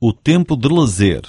o tempo de lazer.